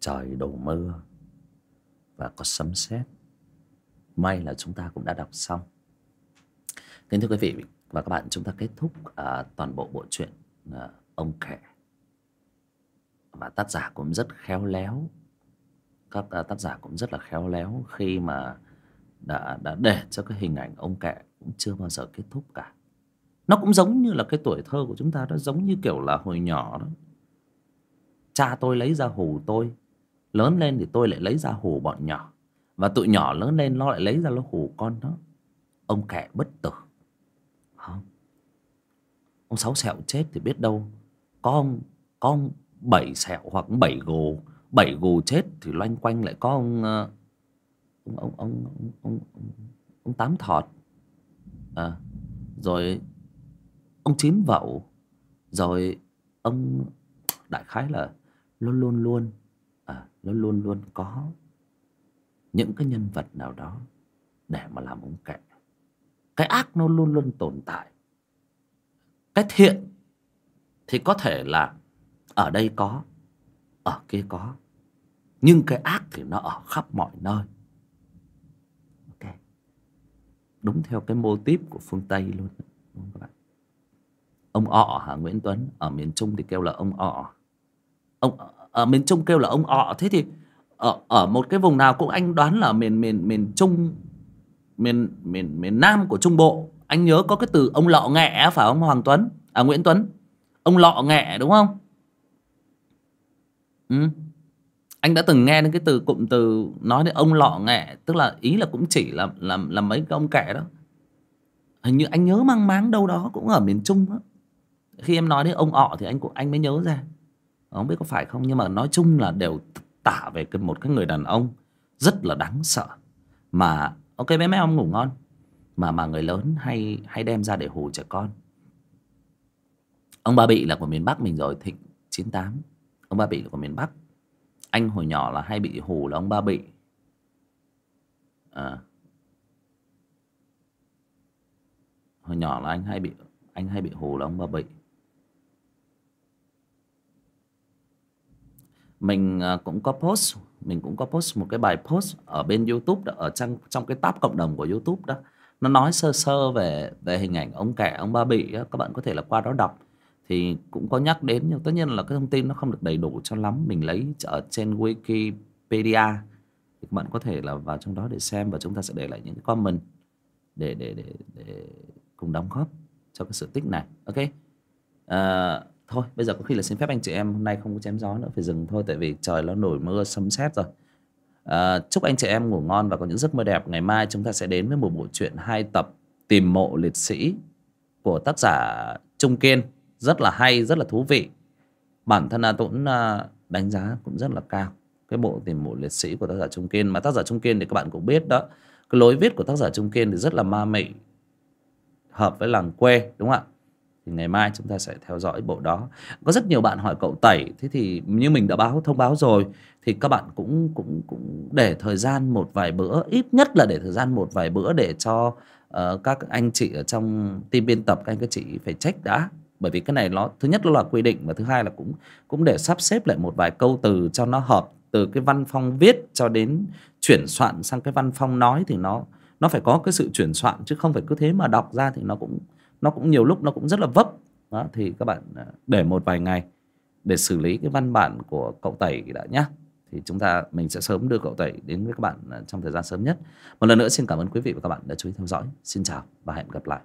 trời đổ mưa và có sấm sét. May là chúng ta cũng đã đọc xong. Kính thưa quý vị và các bạn chúng ta kết thúc uh, toàn bộ bộ truyện uh, ông kể. Và tác giả cũng rất khéo léo. Các uh, tác giả cũng rất là khéo léo khi mà đã đã để cho cái hình ảnh ông kẹ cũng chưa bao giờ kết thúc cả. Nó cũng giống như là cái tuổi thơ của chúng ta đó giống như kiểu là hồi nhỏ đó. Cha tôi lấy ra hù tôi lớn lên thì tôi lại lấy ra hù bọn nhỏ. Và tụi nhỏ lớn lên nó lại lấy ra nó hù con nó. Ông kẻ bất tử. Không ông sáu sẹo chết thì biết đâu. Có ông có ông bảy sẹo hoặc bảy gồ bảy gồ chết thì loanh quanh lại có ông ờ, ông ông ông ông, ông, ông, ông tám thọt. À, rồi ông chín vậu. Rồi ông đại khái là luôn luôn luôn nó luôn luôn có những cái nhân vật nào đó để mà làm ông kệ cái ác nó luôn luôn tồn tại. Cái thiện thì có thể là ở đây có, ở kia có. Nhưng cái ác thì nó ở khắp mọi nơi. Ok. Đúng theo cái mô típ của phương tây luôn, đúng không các bạn? Ông ọ hả? Nguyễn tuấn, ở miền trung thì kêu là ông ọ. Ông ở miền trung kêu là ông ọ. Thế thì ở ở một cái vùng nào cũng anh đoán là miền miền miền trung, miền miền miền nam của trung bộ. Anh nhớ có cái từ ông lọ nghẹ phải không, hoàng tuấn? À nguyễn tuấn. Ông lọ nghẹ, đúng không? Ừ. anh đã từng nghe đến cái từ, cụm từ nói đến ông lọ nghẹ, tức là ý là cũng chỉ là là là mấy cái ông kẻ đó. Hình như anh nhớ mang máng đâu đó cũng ở miền trung đó. khi em nói đến ông ọ thì anh cũng, anh mới nhớ ra không biết có phải không? Nhưng mà nói chung là đều tả về cái, một cái người đàn ông rất là đáng sợ. Mà, ok bé mấy ông ngủ ngon. Mà mà người lớn hay hay đem ra để hù trẻ con. Ông ba bị là của miền bắc mình rồi, thịnh 98 ông ba bị là của miền bắc. Anh hồi nhỏ là hay bị hù là ông ba bị. À. hồi nhỏ là anh hay bị, anh hay bị hù là ông ba bị. Mình à, cũng có post mình cũng có post một cái bài post ở bên YouTube đó, ở trong trong cái tab cộng đồng của YouTube đó. Nó nói sơ sơ về về hình ảnh ông kẻ ông ba bị đó. các bạn có thể là qua đó đọc. Thì cũng có nhắc đến nhưng tất nhiên là cái thông tin nó không được đầy đủ cho lắm. Mình lấy ở trên Wikipedia thì các bạn có thể là vào trong đó để xem và chúng ta sẽ để lại những cái comment để để để, để cùng đóng góp cho cái sự tích này. Ok. Uh, thôi bây giờ có khi là xin phép anh chị em hôm nay không có chém gió nữa phải dừng thôi tại vì trời nó nổi mưa sấm sét rồi. À, chúc anh chị em ngủ ngon và có những giấc mơ đẹp. Ngày mai chúng ta sẽ đến với một bộ truyện hai tập tìm mộ liệt sĩ của tác giả Trung Kiên. Rất là hay rất là thú vị. Bản thân a Tuấn à, đánh giá cũng rất là cao cái bộ tìm mộ liệt sĩ của tác giả Trung Kiên. Mà tác giả Trung Kiên thì các bạn cũng biết đó cái lối viết của tác giả Trung Kiên thì rất là ma mị hợp với làng quê đúng không ạ? Thì ngày mai chúng ta sẽ theo dõi bộ đó. Có rất nhiều bạn hỏi cậu tẩy thế thì như mình đã báo thông báo rồi thì các bạn cũng cũng cũng để thời gian một vài bữa ít nhất là để thời gian một vài bữa để cho uh, các anh chị ở trong team biên tập các anh các chị phải check đã. Bởi vì cái này nó thứ nhất nó là quy định và thứ hai là cũng cũng để sắp xếp lại một vài câu từ cho nó hợp từ cái văn phong viết cho đến chuyển soạn sang cái văn phong nói thì nó nó phải có cái sự chuyển soạn chứ không phải cứ thế mà đọc ra thì nó cũng nó cũng nhiều lúc nó cũng rất là vấp. Đó, thì các bạn à, để một vài ngày để xử lý cái văn bản của cậu tẩy đã nhé thì chúng ta mình sẽ sớm đưa cậu tẩy đến với các bạn à, trong thời gian sớm nhất. Một lần nữa xin cảm ơn quý vị và các bạn đã chú ý theo dõi. Xin chào và hẹn gặp lại.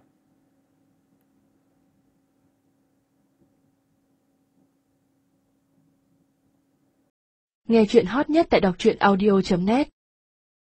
Nghe chuyện hot nhất tại đọc truyện audio.net